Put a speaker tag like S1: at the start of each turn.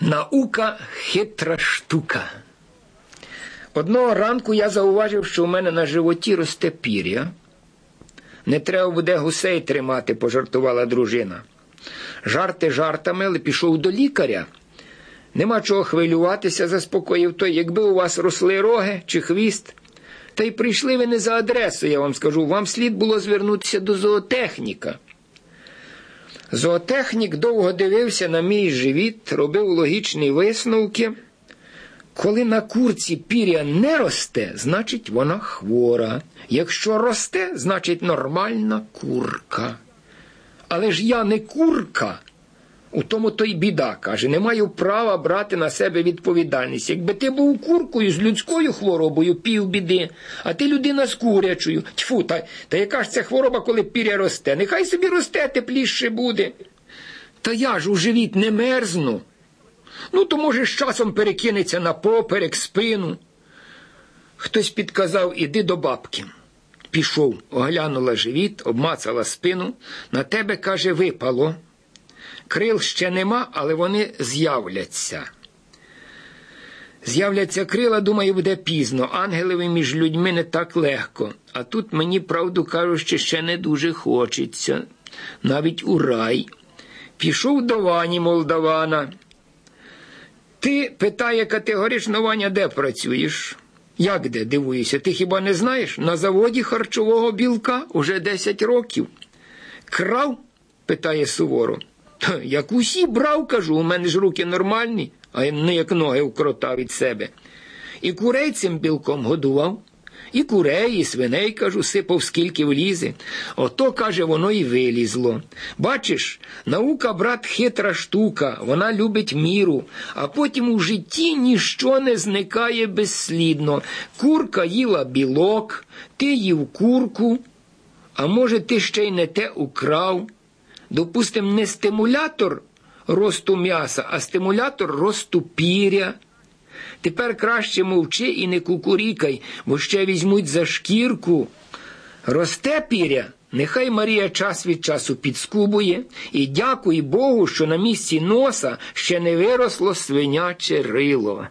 S1: Наука хитра штука. Одного ранку я зауважив, що у мене на животі росте пір'я. Не треба буде гусей тримати, пожартувала дружина. Жарти жартами, але пішов до лікаря. Нема чого хвилюватися, заспокоїв той, якби у вас росли роги чи хвіст. Та й прийшли ви не за адресою, я вам скажу. Вам слід було звернутися до зоотехніка. Зоотехнік довго дивився на мій живіт, робив логічні висновки. Коли на курці пір'я не росте, значить вона хвора. Якщо росте, значить нормальна курка. Але ж я не курка. У тому то й біда, каже, не маю права брати на себе відповідальність. Якби ти був куркою з людською хворобою, півбіди, а ти людина з курячою. Тьфу, та, та яка ж це хвороба, коли піря росте? Нехай собі росте, тепліше буде. Та я ж у живіт не мерзну. Ну, то, може, з часом перекинеться на поперек, спину. Хтось підказав, іди до бабки. Пішов, оглянула живіт, обмацала спину. На тебе, каже, випало. Крил ще нема, але вони з'являться. З'являться крила, думаю, буде пізно. Ангелеві між людьми не так легко. А тут мені, правду кажучи, ще не дуже хочеться. Навіть у рай. Пішов до Вані Молдавана. Ти питає категорично Ваня, де працюєш? Як де, дивуюся, ти хіба не знаєш? На заводі харчового білка уже 10 років. Крав? питає суворо. Як усі брав, кажу, у мене ж руки нормальні, а не як ноги у від себе. І курей цим білком годував, і курей, і свиней, кажу, сипав, скільки влізе. Ото, каже, воно і вилізло. Бачиш, наука, брат, хитра штука, вона любить міру, а потім у житті ніщо не зникає безслідно. Курка їла білок, ти їв курку, а може, ти ще й не те украв допустим, не стимулятор росту м'яса, а стимулятор росту піря. Тепер краще мовчи і не кукурікай, бо ще візьмуть за шкірку. Росте піря, нехай Марія час від часу підскубує, і дякуй Богу, що на місці носа ще не виросло свиняче рило.